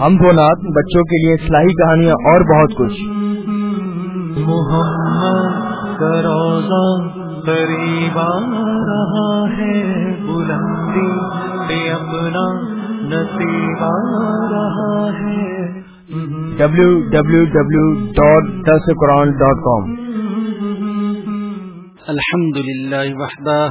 ہم دو نات بچوں کے لیے اصلاحی کہانیاں اور بہت کچھ۔ محمد روزہ قریب رہا ہے بلندی پہ اپنا نصیب آ رہا ہے۔ W W W dot this Quran dot com الحمد للہ وحدہ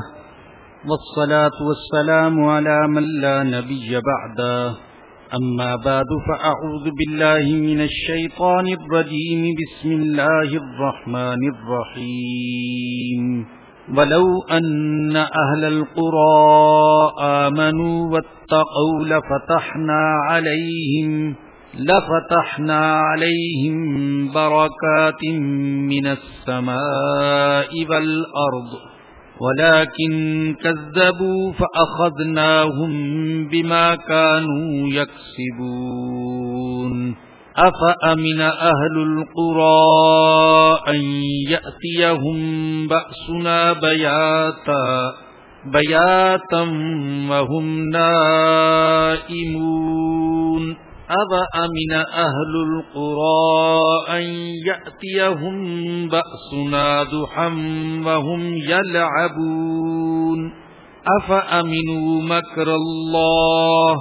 والصلاة والسلام على من لا نبي بعده أما بعد، فأعوذ بالله من الشيطان الرجيم. بسم الله الرحمن الرحيم. ولو أن أهل القرى آمنوا واتقوا لفتحنا عليهم لفتحنا عليهم بركات من السماء والأرض. ولكن كذبوا فأخذناهم بما كانوا يكسبون أفأمن أهل القرى أن يأتيهم بأسنا بياتا بياتا وهم نائمون اب أَوَأَمِنَ أَهْلُ الْقُرَىٰ أَن يَأْتِيَهُم بَأْسُنَا ضُحًى وَهُمْ يَلْعَبُونَ أَفَأَمِنُوا مَكْرَ اللَّهِ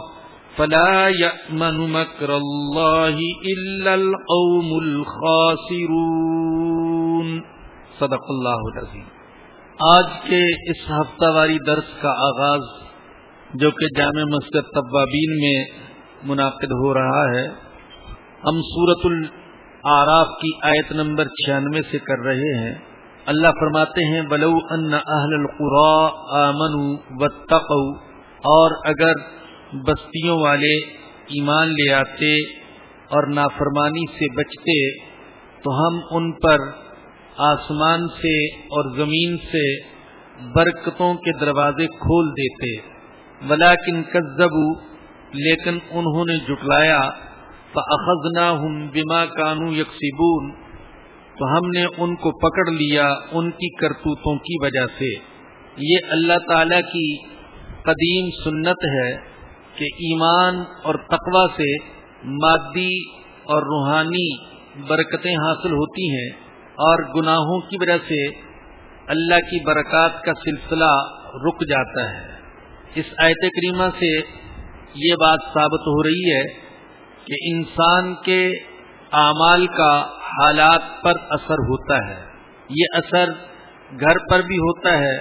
فَلَا يَأْمَنُ مَكْرَ اللَّهِ إِلَّا الْقَوْمُ الْخَاسِرُونَ صدق اللہ العظیم۔ آج کے اس ہفتہ واری درس کا آغاز جو کہ جامع مسجد طبابین میں منعقد ہو رہا ہے۔ ہم سورت العراف کی آیت نمبر چھیانوے سے کر رہے ہیں۔ اللہ فرماتے ہیں بلو ان اہل القرا امن و اور اگر بستیوں والے ایمان لے آتے اور نافرمانی سے بچتے، تو ہم ان پر آسمان سے اور زمین سے برکتوں کے دروازے کھول دیتے۔ ولاکن کذبو لیکن انہوں نے جٹلایا فخذنا ہوں بما کانو یکسیبون تو ہم نے ان کو پکڑ لیا ان کی کرتوتوں کی وجہ سے۔ یہ اللہ تعالی کی قدیم سنت ہے کہ ایمان اور تقوی سے مادی اور روحانی برکتیں حاصل ہوتی ہیں اور گناہوں کی وجہ سے اللہ کی برکات کا سلسلہ رک جاتا ہے۔ اس آیت کریمہ سے یہ بات ثابت ہو رہی ہے کہ انسان کے اعمال کا حالات پر اثر ہوتا ہے۔ یہ اثر گھر پر بھی ہوتا ہے،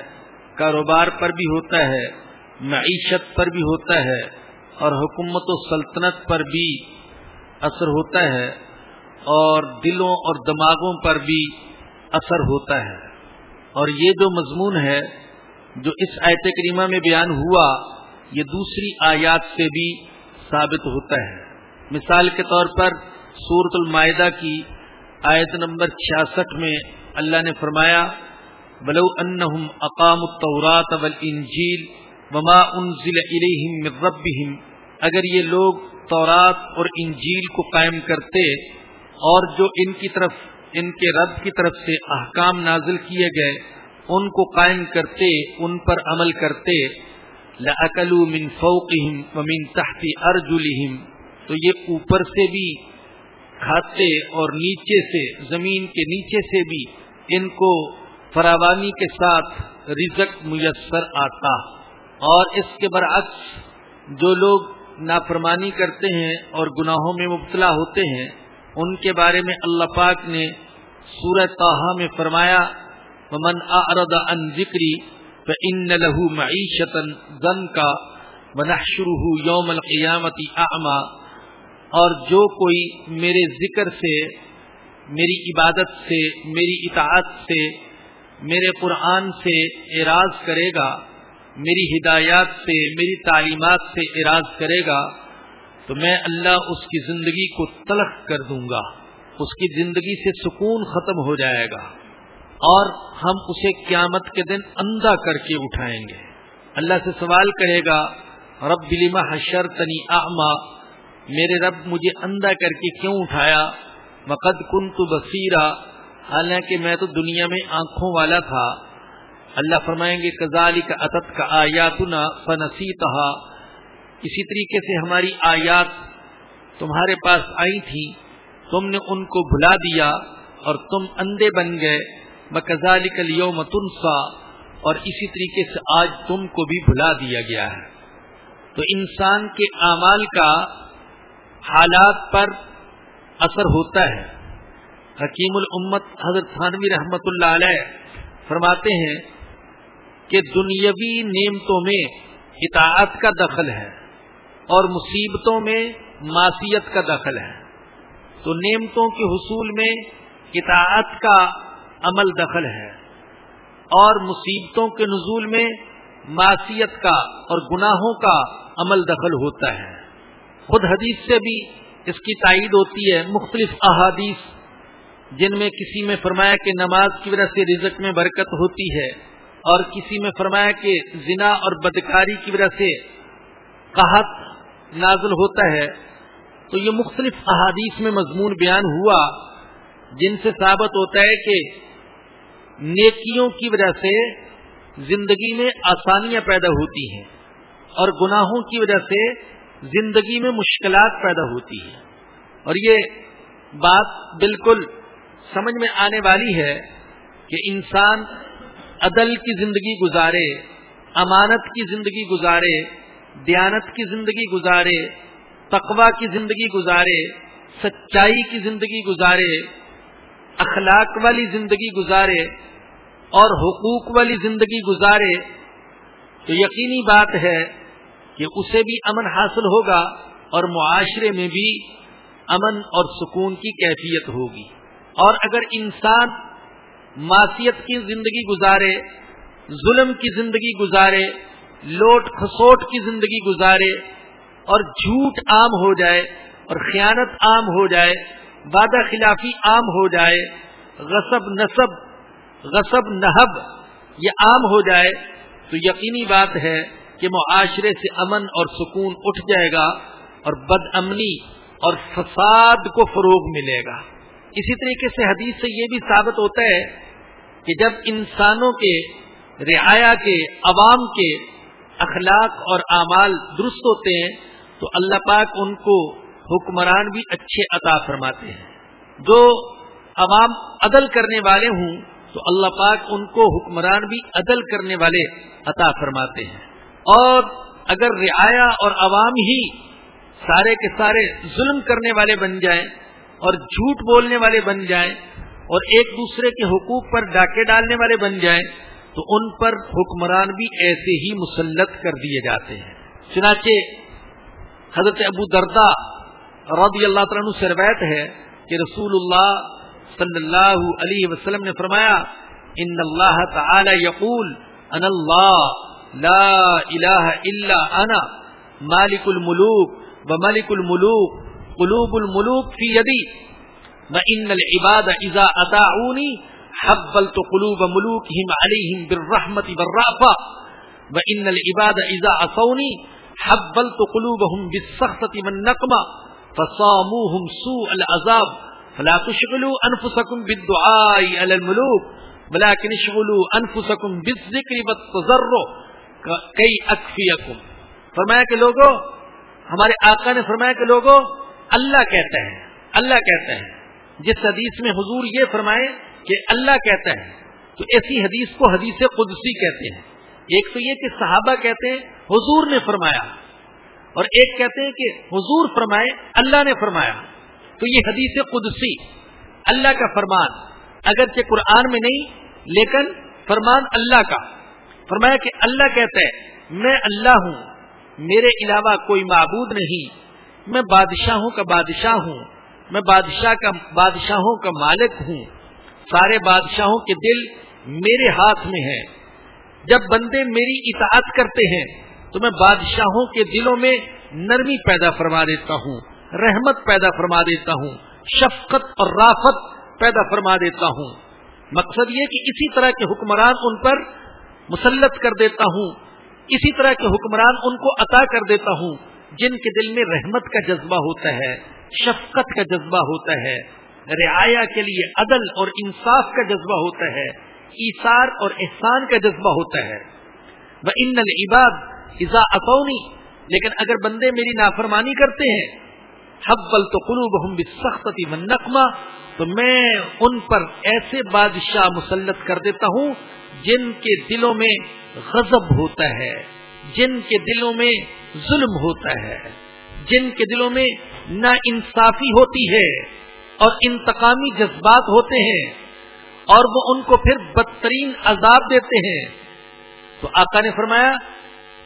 کاروبار پر بھی ہوتا ہے، معیشت پر بھی ہوتا ہے اور حکومت و سلطنت پر بھی اثر ہوتا ہے اور دلوں اور دماغوں پر بھی اثر ہوتا ہے۔ اور یہ جو مضمون ہے جو اس آیت کریمہ میں بیان ہوا۔ یہ دوسری آیات سے بھی ثابت ہوتا ہے۔ مثال کے طور پر سورت المائدہ کی آیت نمبر چھیاسٹھ میں اللہ نے فرمایا بلو انہم اقام التورات والانجیل وما انزل الیہم من ربہم، اگر یہ لوگ تورات اور انجیل کو قائم کرتے اور جو ان کی طرف، ان کے رب کی طرف سے احکام نازل کیے گئے، ان کو قائم کرتے، ان پر عمل کرتے لَأَكَلُوا مِن فَوْقِهِمْ وَمِن تَحْتِ أَرْجُلِهِمْ۔ تو یہ اوپر سے بھی کھاتے اور نیچے سے، زمین کے نیچے سے بھی ان کو فراوانی کے ساتھ رزق میسر آتا۔ اور اس کے برعکس جو لوگ نافرمانی کرتے ہیں اور گناہوں میں مبتلا ہوتے ہیں، ان کے بارے میں اللہ پاک نے سورہ تاہا میں فرمایا من اعرض عن ذکری فإن له معيشة ذنكا ونحشره يوم القيامة اعما اور جو کوئی میرے ذکر سے، میری عبادت سے، میری اطاعت سے، میرے قرآن سے اعراض کرے گا، میری ہدایات سے، میری تعلیمات سے اعراض کرے گا، تو میں اللہ اس کی زندگی کو تلخ کر دوں گا، اس کی زندگی سے سکون ختم ہو جائے گا۔ اور ہم اسے قیامت کے دن اندھا کر کے اٹھائیں گے۔ اللہ سے سوال کرے گا، رب بلیما حشر تنی آما میرے رب مجھے اندھا کر کے کیوں اٹھایا؟ مقد کن تو بصیرہ حالانکہ میں تو دنیا میں آنکھوں والا تھا۔ اللہ فرمائیں گے کزالی کا عطت کا آیاتنا فنسی اسی طریقے سے ہماری آیات تمہارے پاس آئی تھی، تم نے ان کو بھلا دیا اور تم اندھے بن گئے۔ بکزالی کا لیو اور اسی طریقے سے آج تم کو بھی بھلا دیا گیا ہے۔ تو انسان کے اعمال کا حالات پر اثر ہوتا ہے۔ حکیم الامت حضرت خانوی رحمت اللہ علیہ فرماتے ہیں کہ دنیاوی نعمتوں میں اطاعت کا دخل ہے اور مصیبتوں میں معصیت کا دخل ہے۔ تو نعمتوں کے حصول میں اطاعت کا عمل دخل ہے اور مصیبتوں کے نزول میں معصیت کا اور گناہوں کا عمل دخل ہوتا ہے۔ خود حدیث سے بھی اس کی تائید ہوتی ہے، مختلف احادیث جن میں کسی میں فرمایا کہ نماز کی وجہ سے رزق میں برکت ہوتی ہے اور کسی میں فرمایا کہ زنا اور بدکاری کی وجہ سے قحط نازل ہوتا ہے۔ تو یہ مختلف احادیث میں مضمون بیان ہوا جن سے ثابت ہوتا ہے کہ نیکیوں کی وجہ سے زندگی میں آسانیاں پیدا ہوتی ہیں اور گناہوں کی وجہ سے زندگی میں مشکلات پیدا ہوتی ہیں۔ اور یہ بات بالکل سمجھ میں آنے والی ہے کہ انسان عدل کی زندگی گزارے، امانت کی زندگی گزارے، دیانت کی زندگی گزارے تقوا کی زندگی گزارے، سچائی کی زندگی گزارے اخلاق والی زندگی گزارے اور حقوق والی زندگی گزارے، تو یقینی بات ہے کہ اسے بھی امن حاصل ہوگا اور معاشرے میں بھی امن اور سکون کی کیفیت ہوگی۔ اور اگر انسان معاشیت کی زندگی گزارے، ظلم کی زندگی گزارے، لوٹ کھسوٹ کی زندگی گزارے اور جھوٹ عام ہو جائے اور خیانت عام ہو جائے وعدہ خلافی عام ہو جائے، غصب نصب، غصب نہب، یہ عام ہو جائے، تو یقینی بات ہے کہ معاشرے سے امن اور سکون اٹھ جائے گا اور بد امنی اور فساد کو فروغ ملے گا۔ اسی طریقے سے حدیث سے یہ بھی ثابت ہوتا ہے کہ جب انسانوں کے رعایا کے، عوام کے اخلاق اور اعمال درست ہوتے ہیں، تو اللہ پاک ان کو حکمران بھی اچھے عطا فرماتے ہیں۔ جو عوام عدل کرنے والے ہوں، تو اللہ پاک ان کو حکمران بھی عدل کرنے والے عطا فرماتے ہیں۔ اور اگر رعایا اور عوام ہی سارے کے سارے ظلم کرنے والے بن جائیں اور جھوٹ بولنے والے بن جائیں اور ایک دوسرے کے حقوق پر ڈاکے ڈالنے والے بن جائیں، تو ان پر حکمران بھی ایسے ہی مسلط کر دیے جاتے ہیں۔ چنانچہ حضرت ابو دردا رضی اللہ تعالیٰ عنہ سے روایت ہے کہ رسول اللہ صلی اللہ علیہ وسلم نے فرمایا، ان اللہ تعالی یقول ان اللہ، لا الہ الا انا، مالک الملوک و ملک الملوک، قلوب الملوک فی یدی، و ان العباد اذا اطاعونی، حبلت قلوب ملوکہم علیہم بالرحمت والرعفہ، و ان العباد اذا عصونی، حبلت قلوبهم بالسخطة والنقمة فصاموهم سوء العذاب. فلا تشغلوا انفسكم بالدعاء على الملوك، ولكن اشغلوا انفسكم بالذكر والتضرع كي اكفيكم فرمایا کہ لوگوں ہمارے آقا نے فرمایا کہ لوگوں اللہ کہتا ہے اللہ کہتا ہے جس حدیث میں حضور یہ فرمائے کہ اللہ کہتا ہے تو ایسی حدیث کو حدیث قدسی کہتے ہیں۔ ایک تو یہ کہ صحابہ کہتے ہیں، حضور نے فرمایا اور ایک کہتے ہیں کہ حضور فرمائے، اللہ نے فرمایا۔ تو یہ حدیث قدسی، اللہ کا فرمان، اگرچہ قرآن میں نہیں، لیکن فرمان اللہ کا۔ فرمایا کہ اللہ کہتا ہے، میں اللہ ہوں، میرے علاوہ کوئی معبود نہیں، میں بادشاہوں کا بادشاہ ہوں، میں بادشاہ کا، بادشاہوں کا مالک ہوں۔ سارے بادشاہوں کے دل میرے ہاتھ میں ہیں۔ جب بندے میری اطاعت کرتے ہیں تو میں بادشاہوں کے دلوں میں نرمی پیدا فرما دیتا ہوں، رحمت پیدا فرما دیتا ہوں، شفقت اور رافت پیدا فرما دیتا ہوں۔ مقصد یہ کہ اسی طرح کے حکمران ان پر مسلط کر دیتا ہوں، اسی طرح کے حکمران ان کو عطا کر دیتا ہوں، جن کے دل میں رحمت کا جذبہ ہوتا ہے، شفقت کا جذبہ ہوتا ہے۔ رعایا کے لیے عدل اور انصاف کا جذبہ ہوتا ہے ایسار اور احسان کا جذبہ ہوتا ہے۔ وہ ان العباد ازا اقونی لیکن اگر بندے میری نافرمانی کرتے ہیں حبل تو قلوب ہم سختی تو میں ان پر ایسے بادشاہ مسلط کر دیتا ہوں جن کے دلوں میں غضب ہوتا ہے، جن کے دلوں میں ظلم ہوتا ہے، جن کے دلوں میں نا انصافی ہوتی ہے اور انتقامی جذبات ہوتے ہیں اور وہ ان کو پھر بدترین عذاب دیتے ہیں۔ تو آقا نے فرمایا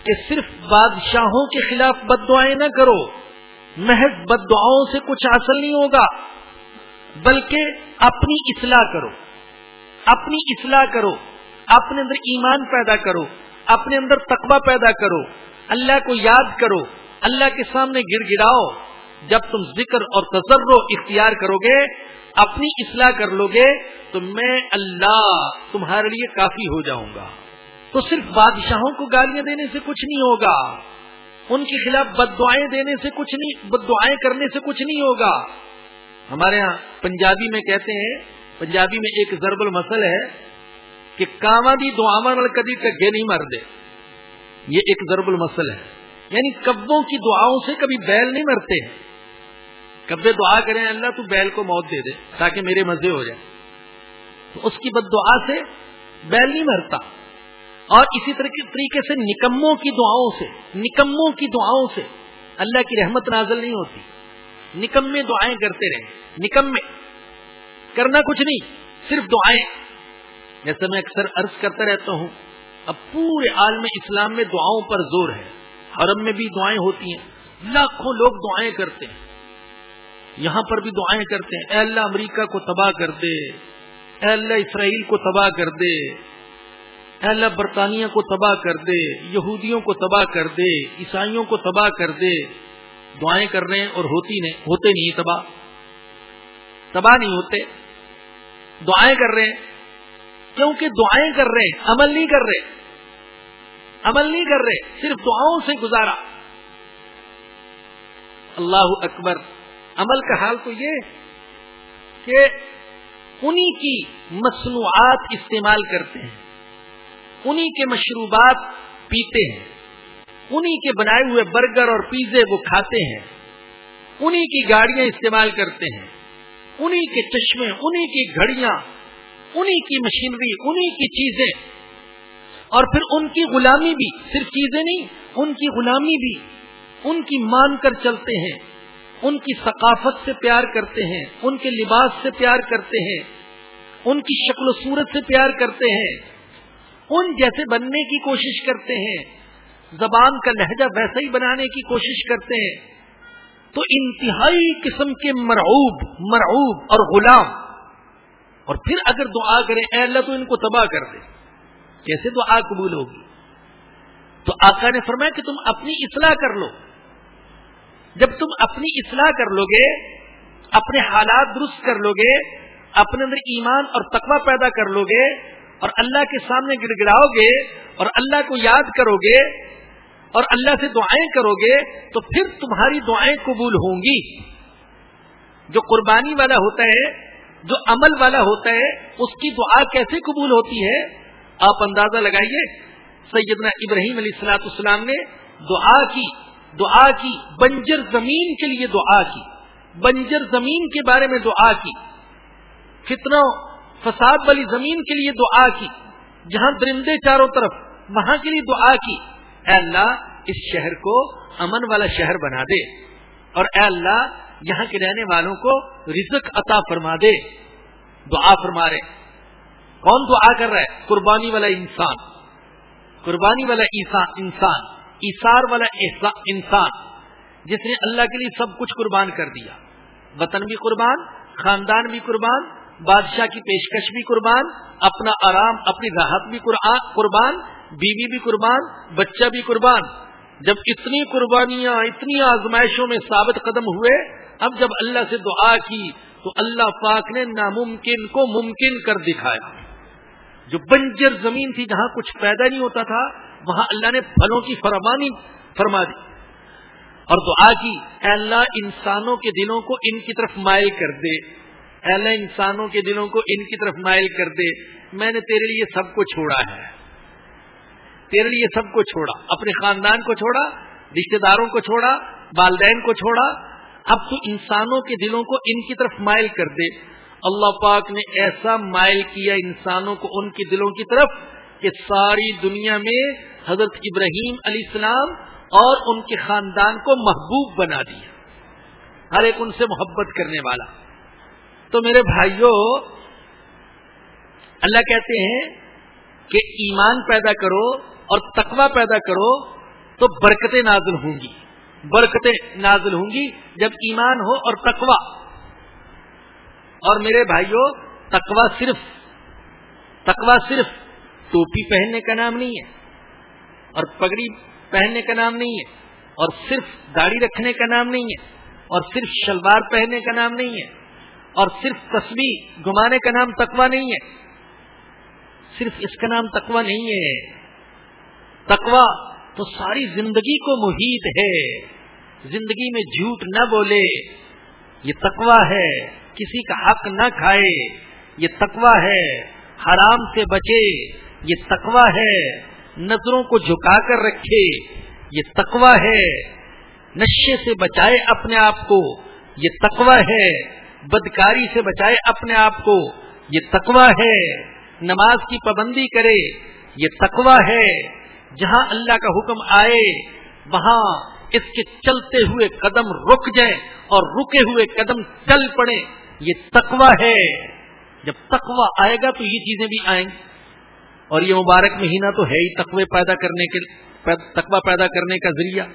کہ صرف بادشاہوں کے خلاف بد دعائیں نہ کرو۔ محض بد دعاؤں سے کچھ حاصل نہیں ہوگا، بلکہ اپنی اصلاح کرو۔ اپنی اصلاح کرو، اپنے اندر ایمان پیدا کرو، اپنے اندر تقوی پیدا کرو۔ اللہ کو یاد کرو، اللہ کے سامنے گر گراؤ جب تم ذکر اور تجرب اختیار کرو گے اپنی اصلاح کر لو گے تو میں اللہ تمہارے لیے کافی ہو جاؤں گا۔ تو صرف بادشاہوں کو گالیاں دینے سے کچھ نہیں ہوگا۔ ان کے خلاف بد دعائیں دینے سے کچھ نہیں بد دعائیں کرنے سے کچھ نہیں ہوگا۔ ہمارے ہاں پنجابی میں کہتے ہیں، پنجابی میں ایک ضرب المسل ہے کہ کاما بھی دعا کدی ٹگے نہیں مر دے یہ ایک ضرب المسل ہے۔ یعنی کبوں کی دعاؤں سے کبھی بیل نہیں مرتے۔ کبے دعا کریں، اللہ تو بیل کو موت دے دے تاکہ میرے مزے ہو جائے تو اس کی بد دعا سے بیل نہیں مرتا۔ اور اسی طریقے سے نکموں کی دعاؤں سے، نکموں کی دعاؤں سے اللہ کی رحمت نازل نہیں ہوتی۔ نکمے دعائیں کرتے رہے۔ نکمے کرنا کچھ نہیں، صرف دعائیں۔ جیسے میں اکثر عرض کرتا رہتا ہوں، اب پورے عالم اسلام میں دعاؤں پر زور ہے۔ حرم میں بھی دعائیں ہوتی ہیں۔ لاکھوں لوگ دعائیں کرتے ہیں۔ یہاں پر بھی دعائیں کرتے ہیں۔ اے اللہ امریکہ کو تباہ کر دے۔ اے اللہ اسرائیل کو تباہ کر دے۔ اللہ، برطانیہ کو تباہ کر دے، یہودیوں کو تباہ کر دے، عیسائیوں کو تباہ کر دے۔ دعائیں کر رہے ہیں اور ہوتی نہیں، ہوتے نہیں تباہ۔ تباہ نہیں ہوتے۔ دعائیں کر رہے ہیں۔ کیونکہ دعائیں کر رہے ہیں، عمل نہیں کر رہے۔ عمل نہیں کر رہے، صرف دعاؤں سے گزارا۔ اللہ اکبر۔ عمل کا حال تو یہ کہ انہی کی مصنوعات استعمال کرتے ہیں۔ انہی کے مشروبات پیتے ہیں۔ انہی کے بنائے ہوئے برگر اور پیزے وہ کھاتے ہیں۔ انہی کی گاڑیاں استعمال کرتے ہیں۔ انہی کے چشمے، انہی کی گھڑیاں، انہی کی مشینری، انہی کی چیزیں۔ اور پھر ان کی غلامی بھی، صرف چیزیں نہیں، ان کی غلامی بھی۔ ان کی مان کر چلتے ہیں۔ ان کی ثقافت سے پیار کرتے ہیں۔ ان کے لباس سے پیار کرتے ہیں۔ ان کی شکل و صورت سے پیار کرتے ہیں۔ ان جیسے بننے کی کوشش کرتے ہیں، زبان کا لہجہ ویسا ہی بنانے کی کوشش کرتے ہیں۔ تو انتہائی قسم کے مرعوب مرعوب اور غلام۔ اور پھر اگر دعا کریں، اے اللہ تو ان کو تباہ کر دے۔ کیسے دعا قبول ہوگی؟ تو آقا نے فرمایا کہ تم اپنی اصلاح کر لو۔ جب تم اپنی اصلاح کر لو گے اپنے حالات درست کر لو گے اپنے اندر ایمان اور تقوی پیدا کر لو گے اور اللہ کے سامنے گر گراؤ گے اور اللہ کو یاد کرو گے اور اللہ سے دعائیں کرو گے تو پھر تمہاری دعائیں قبول ہوں گی۔ جو قربانی والا ہوتا ہے، جو عمل والا ہوتا ہے، اس کی دعا کیسے قبول ہوتی ہے؟ آپ اندازہ لگائیے۔ سیدنا ابراہیم علیہ السلاط اسلام نے دعا کی دعا کی، بنجر زمین کے لیے دعا کی۔ بنجر زمین کے بارے میں دعا کی۔ کتنا فساد والی زمین کے لیے دعا کی، جہاں درندے چاروں طرف، وہاں کے لیے دعا کی۔ اے اللہ، اس شہر کو امن والا شہر بنا دے۔ اور اے اللہ، یہاں کے رہنے والوں کو رزق عطا فرما دے۔ دعا فرما رہے۔ کون دعا کر رہا ہے؟ قربانی والا انسان۔ قربانی والا انسان۔ ایسار والا انسان۔ جس نے اللہ کے لیے سب کچھ قربان کر دیا۔ وطن بھی قربان، خاندان بھی قربان بادشاہ کی پیشکش بھی قربان، اپنا آرام، اپنی راحت بھی قربان، بیوی بھی قربان، بچہ بھی قربان۔ جب اتنی قربانیاں، اتنی آزمائشوں میں ثابت قدم ہوئے، اب جب اللہ سے دعا کی، تو اللہ پاک نے ناممکن کو ممکن کر دکھایا۔ جو بنجر زمین تھی جہاں کچھ پیدا نہیں ہوتا تھا، وہاں اللہ نے پھلوں کی فرمانی فرما دی۔ اور دعا کی، اے اللہ، انسانوں کے دلوں کو ان کی طرف مائل کر دے۔ اے اللہ انسانوں کے دلوں کو ان کی طرف مائل کر دے، میں نے تیرے لیے سب کو چھوڑا ہے۔ تیرے لیے سب کو چھوڑا، اپنے خاندان کو چھوڑا رشتے داروں کو چھوڑا، والدین کو چھوڑا۔ اب تو انسانوں کے دلوں کو ان کی طرف مائل کر دے۔ اللہ پاک نے ایسا مائل کیا انسانوں کو ان کے دلوں کی طرف کہ ساری دنیا میں حضرت ابراہیم علیہ السلام اور ان کے خاندان کو محبوب بنا دیا۔ ہر ایک ان سے محبت کرنے والا۔ تو میرے بھائیوں اللہ کہتے ہیں کہ ایمان پیدا کرو اور تقوی پیدا کرو تو برکتیں نازل ہوں گی۔ برکتیں نازل ہوں گی جب ایمان ہو اور تقوی۔ اور میرے بھائیوں تقوی صرف تقوی صرف ٹوپی پہننے کا نام نہیں ہے اور پگڑی پہننے کا نام نہیں ہے اور صرف داڑھی رکھنے کا نام نہیں ہے اور صرف شلوار پہننے کا نام نہیں ہے۔ اور صرف تصویر گھمانے کا نام تقوی نہیں ہے۔ صرف اس کا نام تقوی نہیں ہے۔ تقوی تو ساری زندگی کو محیط ہے۔ زندگی میں جھوٹ نہ بولے۔ یہ تقوی ہے۔ کسی کا حق نہ کھائے۔ یہ تقوی ہے۔ حرام سے بچے۔ یہ تقوی ہے۔ نظروں کو جھکا کر رکھے۔ یہ تقوی ہے۔ نشے سے بچائے اپنے آپ کو۔ یہ تقوی ہے۔ بدکاری سے بچائے اپنے آپ کو۔ یہ تقوی ہے۔ نماز کی پابندی کرے۔ یہ تقوی ہے۔ جہاں اللہ کا حکم آئے، وہاں اس کے چلتے ہوئے قدم رک جائیں اور رکے ہوئے قدم چل پڑے۔ یہ تقوی ہے۔ جب تقوی آئے گا تو یہ چیزیں بھی آئیں۔ گی اور یہ مبارک مہینہ تو ہے ہی تقوی پیدا کرنے کے تقوی پیدا کرنے کا ذریعہ۔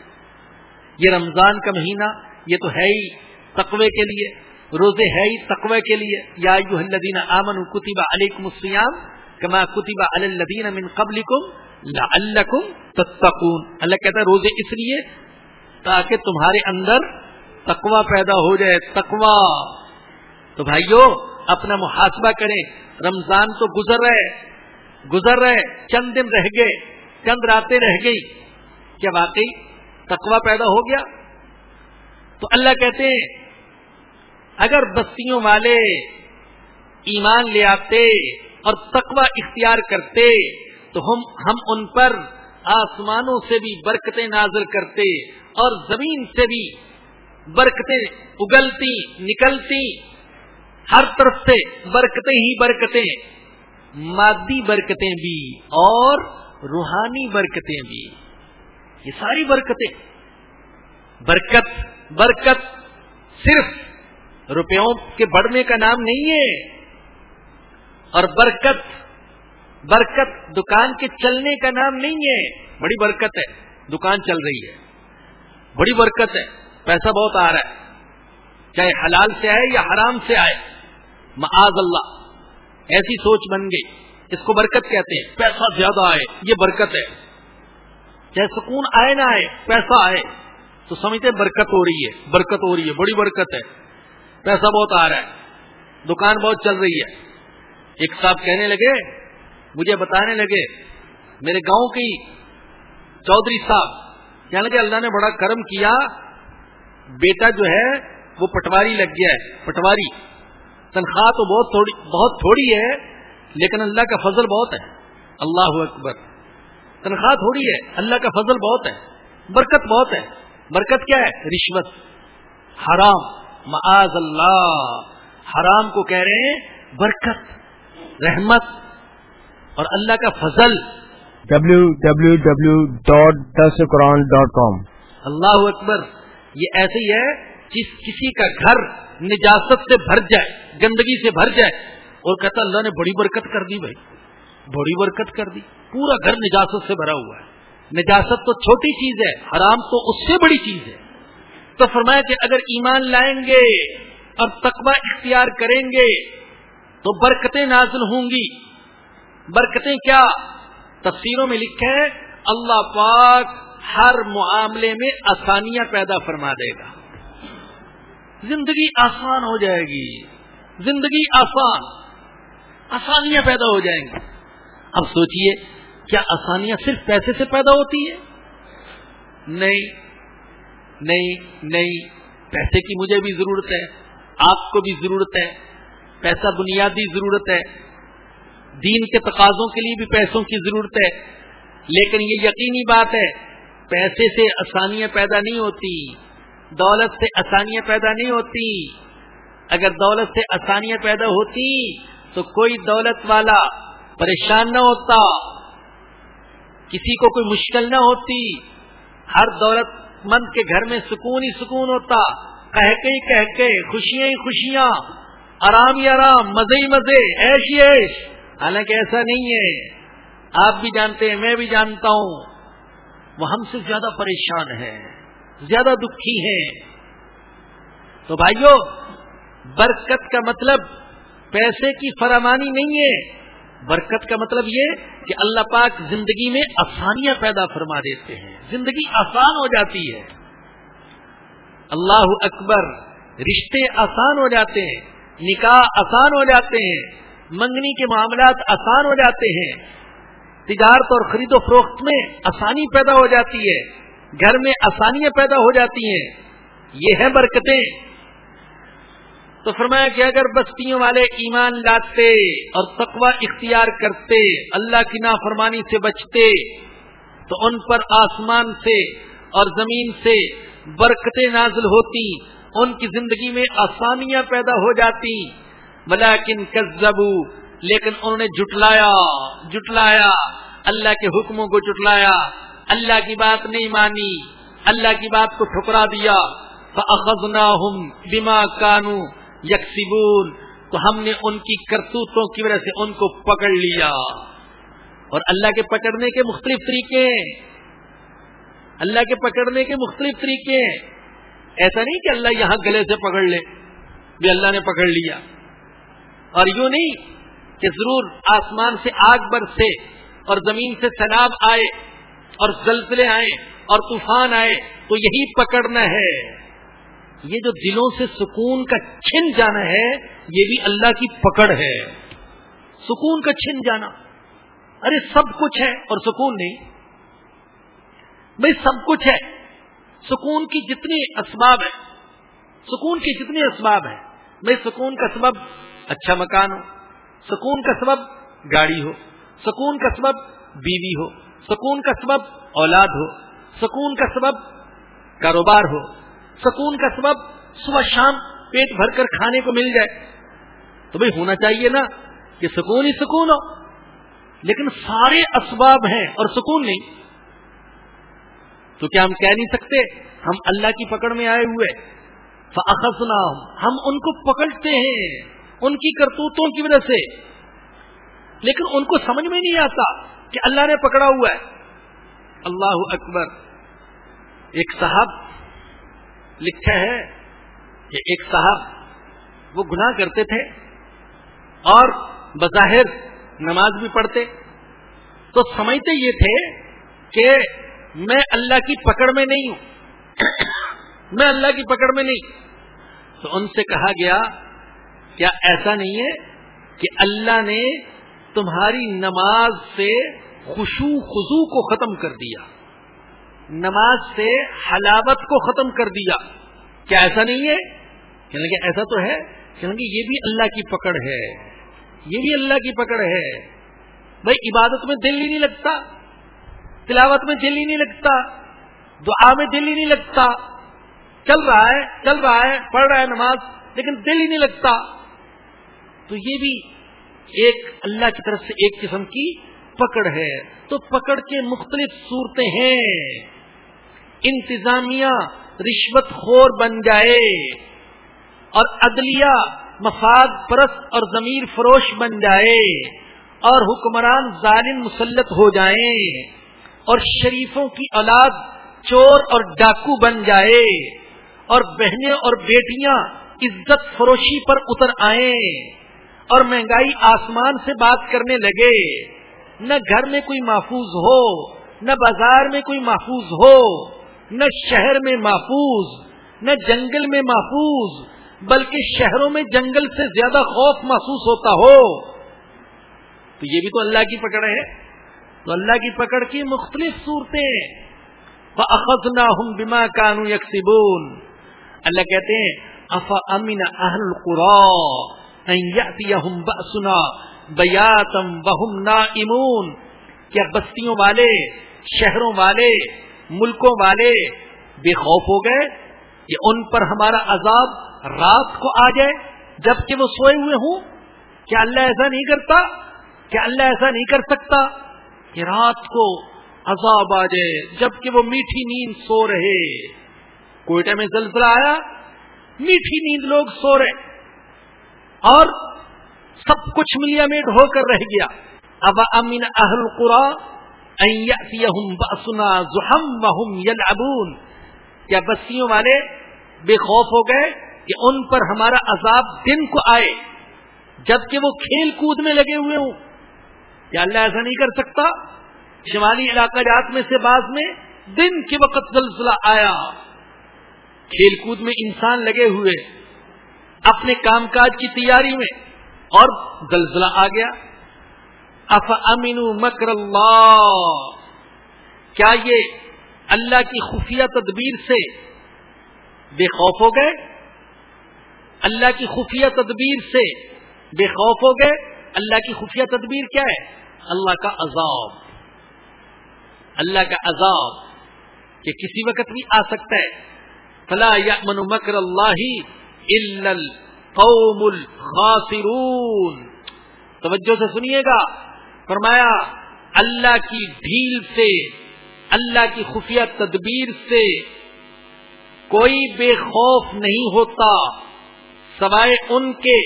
یہ رمضان کا مہینہ، یہ تو ہے ہی تقوی کے لیے۔ روزے ہے ہی تقوی کے لیے۔ یا الذین آمنوا کتب علیکم الصیام کما کتب علی الذین من قبلکم لعلکم تتقون۔ اللہ کہتا ہے روزے اس لیے تاکہ تمہارے اندر تقوی پیدا ہو جائے۔ تقوی۔ تو بھائیو، اپنا محاسبہ کریں۔ رمضان تو گزر رہے گزر رہے، چند دن رہ گئے، چند راتیں رہ گئی کیا واقعی تقوی پیدا ہو گیا؟ تو اللہ کہتے ہیں اگر بستیوں والے ایمان لے آتے اور تقوی اختیار کرتے، تو ہم ہم ان پر آسمانوں سے بھی برکتیں نازل کرتے اور زمین سے بھی برکتیں اگلتی، نکلتی، ہر طرف سے برکتیں ہی برکتیں، مادی برکتیں بھی اور روحانی برکتیں بھی۔ یہ ساری برکتیں۔ برکت برکت صرف روپیوں کے بڑھنے کا نام نہیں ہے۔ اور برکت برکت دکان کے چلنے کا نام نہیں ہے۔ بڑی برکت ہے۔ دکان چل رہی ہے۔ بڑی برکت ہے۔ پیسہ بہت آ رہا ہے۔ چاہے حلال سے آئے یا حرام سے آئے۔ معاذ اللہ۔ ایسی سوچ بن گئی۔ اس کو برکت کہتے ہیں۔ پیسہ زیادہ آئے۔ یہ برکت ہے۔ چاہے سکون آئے نہ آئے، پیسہ آئے۔ تو سمجھتے برکت ہو رہی ہے۔ برکت ہو رہی ہے۔ بڑی برکت ہے۔ پیسہ بہت آ رہا ہے۔ دکان بہت چل رہی ہے۔ ایک صاحب کہنے لگے، مجھے بتانے لگے، میرے گاؤں کی چودھری صاحب، کہنے لگے، اللہ نے بڑا کرم کیا، بیٹا جو ہے، وہ پٹواری لگ گیا ہے، پٹواری۔ تنخواہ تو بہت تھوڑی بہت تھوڑی ہے، لیکن اللہ کا فضل بہت ہے۔ اللہ اکبر۔ تنخواہ تھوڑی ہے، اللہ کا فضل بہت ہے۔ برکت بہت ہے۔ برکت کیا ہے؟ رشوت۔ حرام۔ معاذ اللہ۔ حرام کو کہہ رہے ہیں برکت رحمت اور اللہ کا فضل۔ W W W dot this Quran dot com اللہ اکبر یہ ایسے ہی ہے جس کسی کا گھر نجاست سے بھر جائے گندگی سے بھر جائے۔ اور کہتا اللہ نے بڑی برکت کر دی بھائی۔ بڑی برکت کر دی۔ پورا گھر نجاست سے بھرا ہوا ہے۔ نجاست تو چھوٹی چیز ہے حرام تو اس سے بڑی چیز ہے۔ تو فرمایا کہ اگر ایمان لائیں گے اور تقوی اختیار کریں گے، تو برکتیں نازل ہوں گی۔ برکتیں کیا؟ تفسیروں میں لکھے اللہ پاک ہر معاملے میں آسانیاں پیدا فرما دے گا۔ زندگی آسان ہو جائے گی۔ زندگی آسان، آسانیاں پیدا ہو جائیں گی۔ اب سوچئے، کیا آسانیاں صرف پیسے سے پیدا ہوتی ہے نہیں۔ نہیں نہیں، پیسے کی مجھے بھی ضرورت ہے، آپ کو بھی ضرورت ہے، پیسہ بنیادی ضرورت ہے، دین کے تقاضوں کے لیے بھی پیسوں کی ضرورت ہے، لیکن یہ یقینی بات ہے، پیسے سے آسانیاں پیدا نہیں ہوتی، دولت سے آسانیاں پیدا نہیں ہوتی۔ اگر دولت سے آسانیاں پیدا ہوتی، تو کوئی دولت والا پریشان نہ ہوتا، کسی کو کوئی مشکل نہ ہوتی۔ ہر دولت مند کے گھر میں سکون ہی سکون ہوتا۔ کہہ کے ہی خوشیاں ہی خوشیاں، آرام ہی آرام، مزے ہی مزے ایش ہی ایش حالانکہ ایسا نہیں ہے۔ آپ بھی جانتے ہیں، میں بھی جانتا ہوں۔ وہ ہم سے زیادہ پریشان ہے، زیادہ دکھی ہیں۔ تو بھائیو، برکت کا مطلب پیسے کی فرامانی نہیں ہے۔ برکت کا مطلب یہ کہ اللہ پاک زندگی میں آسانیاں پیدا فرما دیتے ہیں۔ زندگی آسان ہو جاتی ہے۔ اللہ اکبر، رشتے آسان ہو جاتے ہیں۔ نکاح آسان ہو جاتے ہیں۔ منگنی کے معاملات آسان ہو جاتے ہیں۔ تجارت اور خرید و فروخت میں آسانی پیدا ہو جاتی ہے۔ گھر میں آسانیاں پیدا ہو جاتی ہیں۔ یہ ہے برکتیں۔ تو فرمایا کہ اگر بستیوں والے ایمان لاتے اور تقوی اختیار کرتے، اللہ کی نافرمانی سے بچتے، تو ان پر آسمان سے اور زمین سے برکتیں نازل ہوتی، ان کی زندگی میں آسانیاں پیدا ہو جاتی۔ ملاکن کزبو لیکن انہوں نے جٹلایا جٹلایا اللہ کے حکموں کو جٹلایا اللہ کی بات نہیں مانی۔ اللہ کی بات کو ٹھکرا دیا۔ بما کانو یکسبون، تو ہم نے ان کی کرتوتوں کی وجہ سے ان کو پکڑ لیا۔ اور اللہ کے پکڑنے کے مختلف طریقے اللہ کے پکڑنے کے مختلف طریقے ایسا نہیں کہ اللہ یہاں گلے سے پکڑ لے، بھی اللہ نے پکڑ لیا۔ اور یوں نہیں کہ ضرور آسمان سے آگ برسے اور زمین سے سیلاب آئے اور زلزلے آئے اور طوفان آئے، تو یہی پکڑنا ہے۔ یہ جو دلوں سے سکون کا چھن جانا ہے، یہ بھی اللہ کی پکڑ ہے۔ سکون کا چھن جانا۔ ارے، سب کچھ ہے اور سکون نہیں۔ بھائی، سب کچھ ہے۔ سکون کی جتنی اسباب ہے سکون کی جتنی اسباب ہے بھائی، سکون کا سبب اچھا مکان ہو۔ سکون کا سبب گاڑی ہو۔ سکون کا سبب بیوی ہو۔ سکون کا سبب اولاد ہو۔ سکون کا سبب کاروبار ہو۔ سکون کا سبب صبح شام پیٹ بھر کر کھانے کو مل جائے۔ تو بھائی ہونا چاہیے نا کہ سکون ہی سکون ہو۔ لیکن سارے اسباب ہیں اور سکون نہیں۔ تو کیا ہم کہہ نہیں سکتے ہم اللہ کی پکڑ میں آئے ہوئے۔ ہم ان کو پکڑتے ہیں ان کی کرتوتوں کی وجہ سے۔ لیکن ان کو سمجھ میں نہیں آتا کہ اللہ نے پکڑا ہوا ہے۔ اللہ اکبر۔ ایک صاحب لکھا ہے کہ ایک صاحب وہ گناہ کرتے تھے اور بظاہر نماز بھی پڑھتے۔ تو سمجھتے یہ تھے کہ میں اللہ کی پکڑ میں نہیں ہوں۔ میں اللہ کی پکڑ میں نہیں۔ تو ان سے کہا گیا، کیا ایسا نہیں ہے کہ اللہ نے تمہاری نماز سے خوشو خزو کو ختم کر دیا؟ نماز سے حلاوت کو ختم کر دیا۔ کیا ایسا نہیں ہے؟ کہنے کہ ایسا تو ہے۔ کہنے کہ یہ بھی اللہ کی پکڑ ہے۔ یہ بھی اللہ کی پکڑ ہے۔ بھائی، عبادت میں دل ہی نہیں لگتا۔ تلاوت میں دل ہی نہیں لگتا۔ دعا میں دل ہی نہیں لگتا۔ چل رہا ہے، چل رہا ہے، پڑھ رہا ہے نماز، لیکن دل ہی نہیں لگتا۔ تو یہ بھی ایک اللہ کی طرف سے ایک قسم کی پکڑ ہے۔ تو پکڑ کے مختلف صورتیں ہیں۔ انتظامیہ رشوت خور بن جائے اور عدلیہ مفاد پرست اور ضمیر فروش بن جائے اور حکمران ظالم مسلط ہو جائیں اور شریفوں کی اولاد چور اور ڈاکو بن جائے اور بہنیں اور بیٹیاں عزت فروشی پر اتر آئیں اور مہنگائی آسمان سے بات کرنے لگے نہ گھر میں کوئی محفوظ ہو، نہ بازار میں کوئی محفوظ ہو۔ نہ شہر میں محفوظ، نہ جنگل میں محفوظ، بلکہ شہروں میں جنگل سے زیادہ خوف محسوس ہوتا ہو۔ تو یہ بھی تو اللہ کی پکڑ ہے۔ تو اللہ کی پکڑ کی مختلف صورتیں نہ ہوں بیما کانو یکسیبون اللہ کہتے ہیں افا امین اہل بسنا بیاتم بہم نا امون کیا بستیوں والے، شہروں والے ملکوں والے بے خوف ہو گئے کہ ان پر ہمارا عذاب رات کو آ جائے، جبکہ وہ سوئے ہوئے ہوں۔ کیا اللہ ایسا نہیں کرتا؟ کیا اللہ ایسا نہیں کر سکتا کہ رات کو عذاب آ جائے، جبکہ وہ میٹھی نیند سو رہے؟ کوئٹہ میں زلزلہ آیا، میٹھی نیند لوگ سو رہے۔ اور سب کچھ ملیا میٹ ہو کر رہ گیا۔ اب امین اہل قرآ بسنا کیا بستیوں والے بے خوف ہو گئے کہ ان پر ہمارا عذاب دن کو آئے، جبکہ وہ کھیل کود میں لگے ہوئے ہوں۔ کیا اللہ ایسا نہیں کر سکتا؟ شمالی علاقہ جات میں سے بعض میں دن کے وقت زلزلہ آیا۔ کھیل کود میں انسان لگے ہوئے، اپنے کام کاج کی تیاری میں اور زلزلہ آ گیا۔ اف امین مکر اللہ؟ کیا یہ اللہ کی خفیہ تدبیر سے بے خوف ہو گئے؟ اللہ کی خفیہ تدبیر سے بے خوف ہو گئے؟ اللہ کی خفیہ تدبیر کیا ہے؟ اللہ کا عذاب۔ اللہ کا عذاب کہ کسی وقت بھی آ سکتا ہے۔ فلا یا من مکر اللہ قوم الخاسرون۔ توجہ سے سنیے گا۔ فرمایا، اللہ کی ڈھیل سے، اللہ کی خفیہ تدبیر سے کوئی بے خوف نہیں ہوتا، سوائے ان کے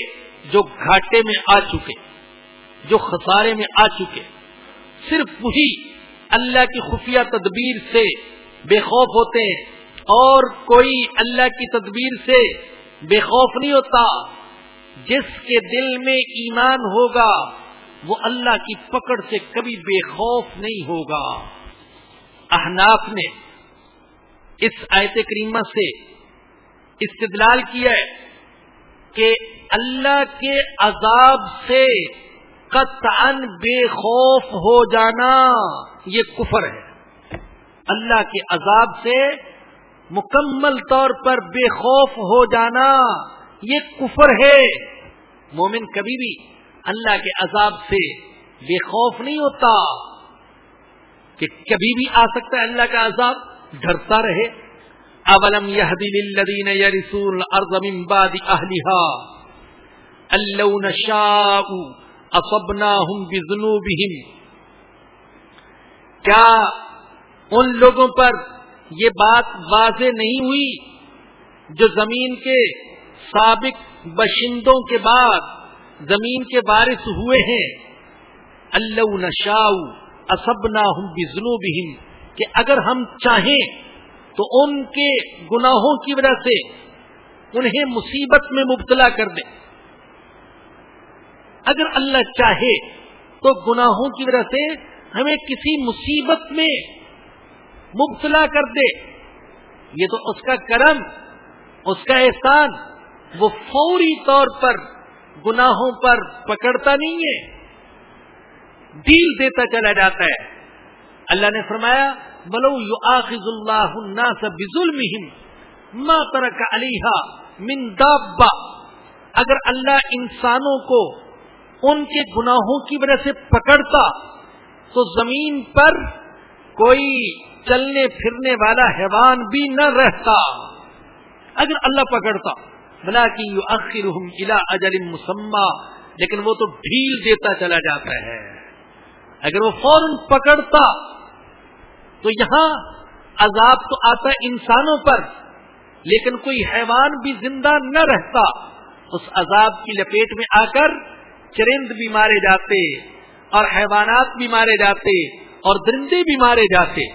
جو گھاٹے میں آ چکے، جو خسارے میں آ چکے۔ صرف وہی اللہ کی خفیہ تدبیر سے بے خوف ہوتے ہیں، اور کوئی اللہ کی تدبیر سے بے خوف نہیں ہوتا، جس کے دل میں ایمان ہوگا۔ وہ اللہ کی پکڑ سے کبھی بے خوف نہیں ہوگا۔ احناف نے اس آیت کریمہ سے استدلال کیا ہے کہ اللہ کے عذاب سے قطعا بے خوف ہو جانا یہ کفر ہے۔ اللہ کے عذاب سے مکمل طور پر بے خوف ہو جانا یہ کفر ہے۔ مومن کبھی بھی اللہ کے عذاب سے بے خوف نہیں ہوتا کہ کبھی بھی آ سکتا ہے اللہ کا عذاب، ڈرتا رہے۔ اولم للذین الارض من بعد اهلها اللو نشاء اصبناهم بذنوبهم کیا ان لوگوں پر یہ بات واضح نہیں ہوئی جو زمین کے سابق بشندوں کے بعد زمین کے بارش ہوئے ہیں۔ اللہ نشاؤ اسبنا ہوں بزنو کہ اگر ہم چاہیں تو ان کے گناہوں کی وجہ سے انہیں مصیبت میں مبتلا کر دیں۔ اگر اللہ چاہے تو گناہوں کی وجہ سے ہمیں کسی مصیبت میں مبتلا کر دے۔ یہ تو اس کا کرم، اس کا احسان، وہ فوری طور پر گناہوں پر پکڑتا نہیں ہے۔ ڈیل دیتا چلا جاتا ہے۔ اللہ نے فرمایا بلو یو آخذ اللہ الناس بظلمہم ما ترک علیہا من دابا اگر اللہ انسانوں کو ان کے گناہوں کی وجہ سے پکڑتا، تو زمین پر کوئی چلنے پھرنے والا حیوان بھی نہ رہتا۔ اگر اللہ پکڑتا بلا کی یو اجل مسمہ لیکن وہ تو ڈھیل دیتا چلا جاتا ہے۔ اگر وہ فوراً پکڑتا، تو یہاں عذاب تو آتا انسانوں پر، لیکن کوئی حیوان بھی زندہ نہ رہتا، اس عذاب کی لپیٹ میں آ کر چرند بھی مارے جاتے، اور حیوانات بھی مارے جاتے، اور درندے بھی مارے جاتے۔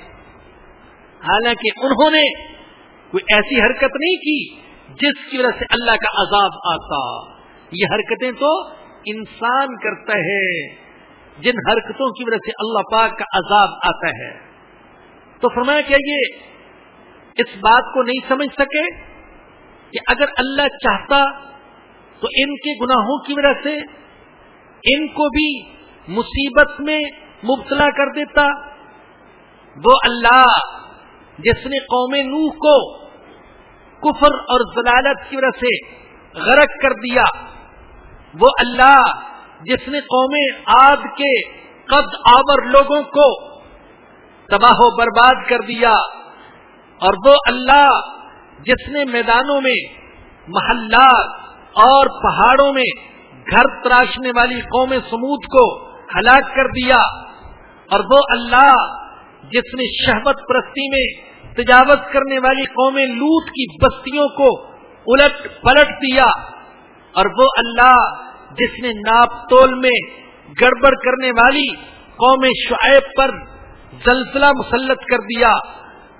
حالانکہ انہوں نے کوئی ایسی حرکت نہیں کی۔ جس کی وجہ سے اللہ کا عذاب آتا۔ یہ حرکتیں تو انسان کرتا ہے۔ جن حرکتوں کی وجہ سے اللہ پاک کا عذاب آتا ہے۔ تو فرمایا کیا یہ اس بات کو نہیں سمجھ سکے کہ اگر اللہ چاہتا تو ان کے گناہوں کی وجہ سے ان کو بھی مصیبت میں مبتلا کر دیتا۔ وہ اللہ جس نے قوم نوح کو کفر اور ضلالت کی وجہ سے غرق کر دیا۔ وہ اللہ جس نے قوم آد کے قد آور لوگوں کو تباہ و برباد کر دیا، اور وہ اللہ جس نے میدانوں میں، محلات اور پہاڑوں میں گھر تراشنے والی قوم سمود کو ہلاک کر دیا۔ اور وہ اللہ جس نے شہبت پرستی میں تجاوز کرنے والی قوم لوٹ کی بستیوں کو الٹ پلٹ دیا اور وہ اللہ جس نے ناپ تول میں گڑبڑ کرنے والی قوم شعیب پر زلزلہ مسلط کر دیا،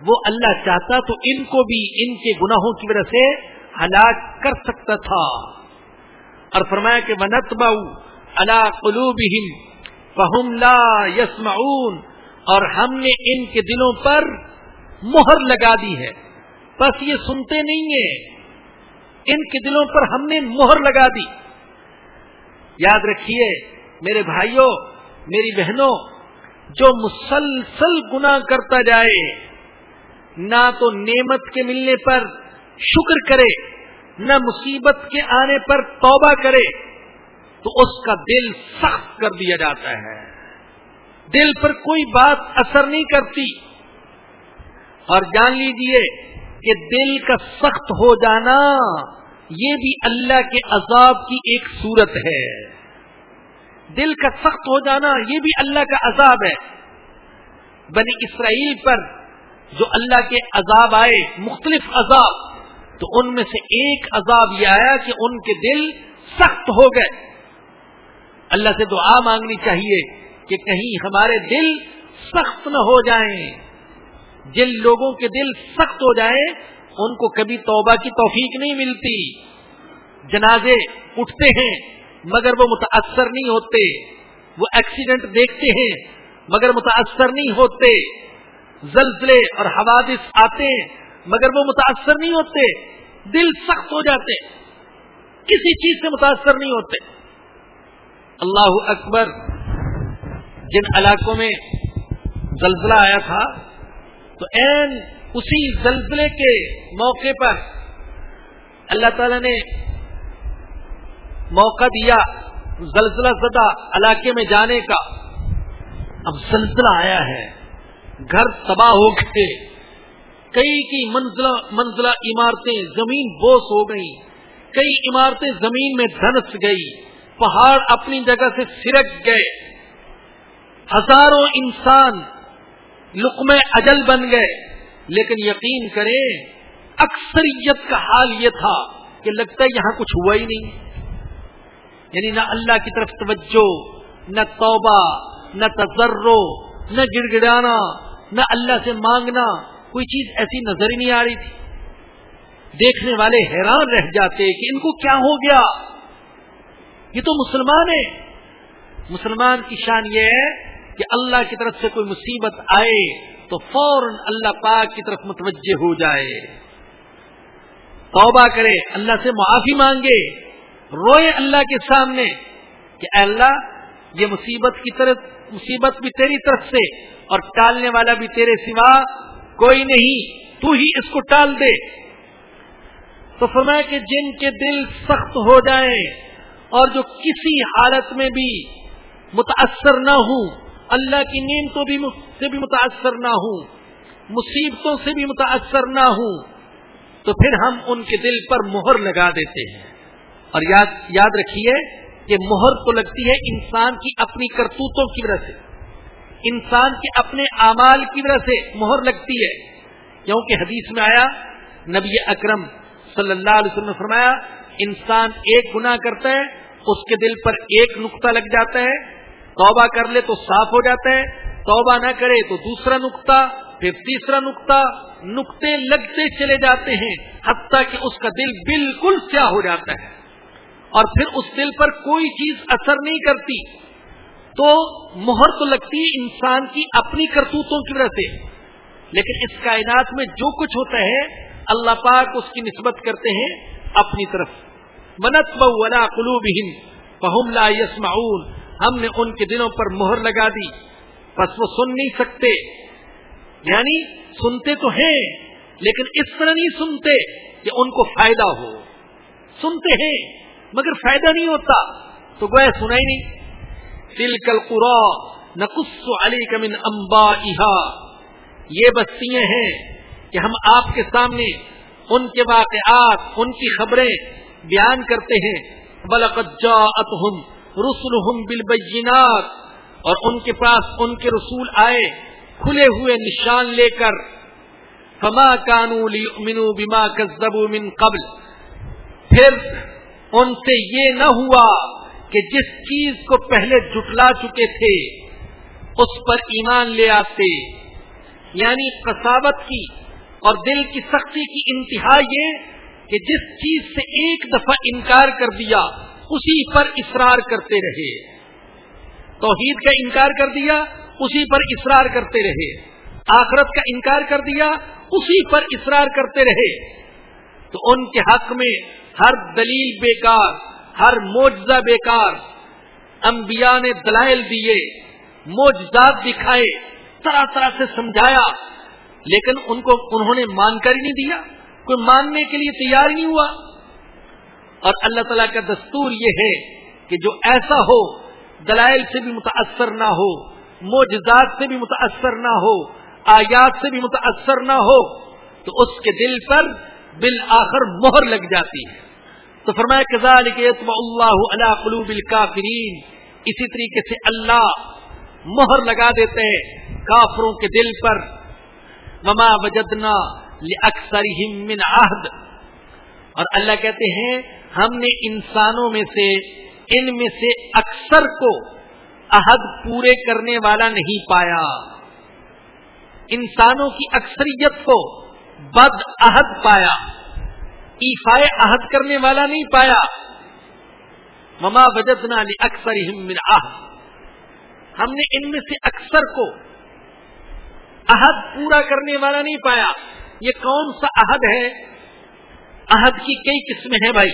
وہ اللہ چاہتا تو ان کو بھی ان کے گناہوں کی وجہ سے ہلاک کر سکتا تھا۔ اور فرمایا کہ منت باؤ اللہ قلوب فہم لا یسمعون اور ہم نے ان کے دلوں پر مہر لگا دی ہے۔ بس یہ سنتے نہیں ہیں۔ ان کے دلوں پر ہم نے مہر لگا دی۔ یاد رکھیے میرے بھائیوں، میری بہنوں، جو مسلسل گنا کرتا جائے، نہ تو نعمت کے ملنے پر شکر کرے، نہ مصیبت کے آنے پر توبہ کرے، تو اس کا دل سخت کر دیا جاتا ہے۔ دل پر کوئی بات اثر نہیں کرتی۔ اور جان لیجیے کہ دل کا سخت ہو جانا یہ بھی اللہ کے عذاب کی ایک صورت ہے۔ دل کا سخت ہو جانا یہ بھی اللہ کا عذاب ہے۔ بنی اسرائیل پر جو اللہ کے عذاب آئے، مختلف عذاب، تو ان میں سے ایک عذاب یہ آیا کہ ان کے دل سخت ہو گئے۔ اللہ سے دعا مانگنی چاہیے کہ کہیں ہمارے دل سخت نہ ہو جائیں۔ جن لوگوں کے دل سخت ہو جائیں، ان کو کبھی توبہ کی توفیق نہیں ملتی۔ جنازے اٹھتے ہیں، مگر وہ متاثر نہیں ہوتے۔ وہ ایکسیڈنٹ دیکھتے ہیں، مگر متاثر نہیں ہوتے۔ زلزلے اور حوادث آتے ہیں، مگر وہ متاثر نہیں ہوتے۔ دل سخت ہو جاتے، کسی چیز سے متاثر نہیں ہوتے۔ اللہ اکبر، جن علاقوں میں زلزلہ آیا تھا تو این اسی زلزلے کے موقع پر اللہ تعالی نے موقع دیا زلزلہ زدہ علاقے میں جانے کا۔ اب زلزلہ آیا ہے۔ گھر تباہ ہو گئے۔ کئی کی منزلہ منزلہ عمارتیں زمین بوس ہو گئی کئی عمارتیں زمین میں دھنس گئی پہاڑ اپنی جگہ سے سرک گئے۔ ہزاروں انسان لقم اجل بن گئے۔ لیکن یقین کریں، اکثریت کا حال یہ تھا کہ لگتا ہے یہاں کچھ ہوا ہی نہیں۔ یعنی نہ اللہ کی طرف توجہ، نہ توبہ، نہ تجرو نہ گڑ گڑانا نہ اللہ سے مانگنا، کوئی چیز ایسی نظر ہی نہیں آ رہی تھی۔ دیکھنے والے حیران رہ جاتے کہ ان کو کیا ہو گیا۔ یہ تو مسلمان ہے مسلمان کی شان یہ ہے کہ اللہ کی طرف سے کوئی مصیبت آئے تو فوراً اللہ پاک کی طرف متوجہ ہو جائے۔ توبہ کرے، اللہ سے معافی مانگے۔ روئے اللہ کے سامنے کہ اے اللہ، یہ مصیبت کی طرف، مصیبت بھی تیری طرف سے اور ٹالنے والا بھی تیرے سوا کوئی نہیں، تو ہی اس کو ٹال دے۔ تو فرمایا کہ جن کے دل سخت ہو جائیں اور جو کسی حالت میں بھی متاثر نہ ہوں اللہ کی نیند بھی سے بھی متاثر نہ ہوں، مصیبتوں سے بھی متاثر نہ ہوں، تو پھر ہم ان کے دل پر مہر لگا دیتے ہیں۔ اور یاد یاد رکھیے کہ مہر تو لگتی ہے انسان کی اپنی کرتوتوں کی وجہ سے۔ انسان کے اپنے اعمال کی وجہ سے مہر لگتی ہے۔ کیونکہ حدیث میں آیا، نبی اکرم صلی اللہ علیہ وسلم نے فرمایا، انسان ایک گنا کرتا ہے، اس کے دل پر ایک نقطہ لگ جاتا ہے توبہ کر لے تو صاف ہو جاتا ہے، توبہ نہ کرے تو دوسرا نقطہ، پھر تیسرا نقطہ، نقطے لگتے چلے جاتے ہیں، حتیٰ کہ اس کا دل بالکل سیاہ ہو جاتا ہے۔ اور پھر اس دل پر کوئی چیز اثر نہیں کرتی۔ تو مہر تو لگتی ہے انسان کی اپنی کرتوتوں کی وجہ سے۔ لیکن اس کائنات میں جو کچھ ہوتا ہے، اللہ پاک اس کی نسبت کرتے ہیں اپنی طرف۔ منت بلا قلوب فہم لا یسمعون ہم نے ان کے دلوں پر مہر لگا دی۔ بس وہ سن نہیں سکتے۔ یعنی سنتے تو ہیں، لیکن اس طرح نہیں سنتے کہ ان کو فائدہ ہو۔ سنتے ہیں، مگر فائدہ نہیں ہوتا۔ تو گویا سنا ہی نہیں۔ دل کل قرا نقص علی کمن امبا یہ بستیاں ہیں کہ ہم آپ کے سامنے ان کے واقعات، ان کی خبریں بیان کرتے ہیں۔ بالبینات اور ان کے پاس ان کے رسول آئے، کھلے ہوئے نشان لے کر، فما کانو لیؤمنو بما کذبوا من قبل۔ پھر ان سے یہ نہ ہوا کہ جس چیز کو پہلے جٹلا چکے تھے، اس پر ایمان لے آتے۔ یعنی قصاوت کی اور دل کی سختی کی انتہا یہ کہ جس چیز سے ایک دفعہ انکار کر دیا اسی پر اصرار کرتے رہے۔ توحید کا انکار کر دیا، اسی پر اصرار کرتے رہے۔ آخرت کا انکار کر دیا، اسی پر اصرار کرتے رہے۔ تو ان کے حق میں ہر دلیل بیکار، ہر موجزہ بیکار۔ انبیاء نے دلائل دیے موجزات دکھائے، طرح طرح سے سمجھایا۔ لیکن ان کو انہوں نے مان کر ہی نہیں دیا، کوئی ماننے کے لیے تیار نہیں ہوا۔ اور اللہ تعالیٰ کا دستور یہ ہے کہ جو ایسا ہو، دلائل سے بھی متاثر نہ ہو موجزات سے بھی متاثر نہ ہو، آیات سے بھی متاثر نہ ہو، تو اس کے دل پر بالآخر مہر لگ جاتی ہے۔ تو فرمایا کزال کے اللہ علیہ قلوب الکافرین۔ اسی طریقے سے اللہ مہر لگا دیتے ہیں کافروں کے دل پر۔ مما وجدنا اکثر من عہد اور اللہ کہتے ہیں، ہم نے انسانوں میں سے، ان میں سے اکثر کو عہد پورے کرنے والا نہیں پایا۔ انسانوں کی اکثریت کو بد عہد پایا۔ ایفائے عہد کرنے والا نہیں پایا۔ مما وجدنا علی اکثر ہم نے ان میں سے اکثر کو عہد پورا کرنے والا نہیں پایا۔ یہ کون سا عہد ہے؟ عہد کی کئی قسمیں ہیں بھائی۔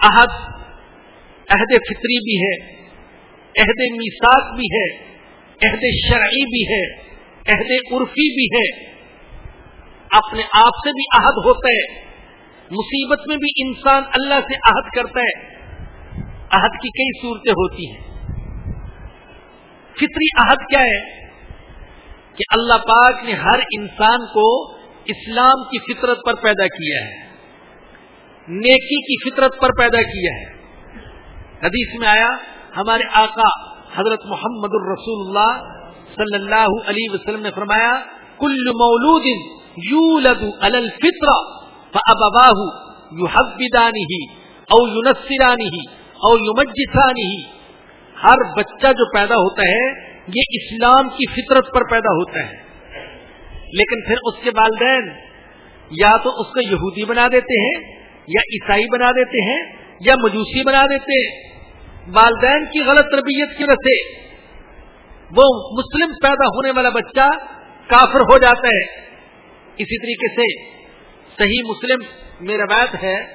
عہد عہد فطری بھی ہے، عہد میساک بھی ہے، عہد شرعی بھی ہے، عہد عرفی بھی ہے۔ اپنے آپ سے بھی عہد ہوتا ہے۔ مصیبت میں بھی انسان اللہ سے عہد کرتا ہے۔ عہد کی کئی صورتیں ہوتی ہیں۔ فطری عہد کیا ہے؟ کہ اللہ پاک نے ہر انسان کو اسلام کی فطرت پر پیدا کیا ہے۔ نیکی کی فطرت پر پیدا کیا ہے۔ حدیث میں آیا، ہمارے آقا حضرت محمد الرسول اللہ صلی اللہ علیہ وسلم نے فرمایا، کل مولود یولد علی الفطرہ فابواہ یحبدانہ او ینصرانہ او یمجسانہ ہر بچہ جو پیدا ہوتا ہے، یہ اسلام کی فطرت پر پیدا ہوتا ہے۔ لیکن پھر اس کے والدین یا تو اس کو یہودی بنا دیتے ہیں، یا عیسائی بنا دیتے ہیں، یا مجوسی بنا دیتے ہیں۔ والدین کی غلط تربیت کی وجہ سے وہ مسلم پیدا ہونے والا بچہ کافر ہو جاتا ہے۔ اسی طریقے سے صحیح مسلم میں روایت ہے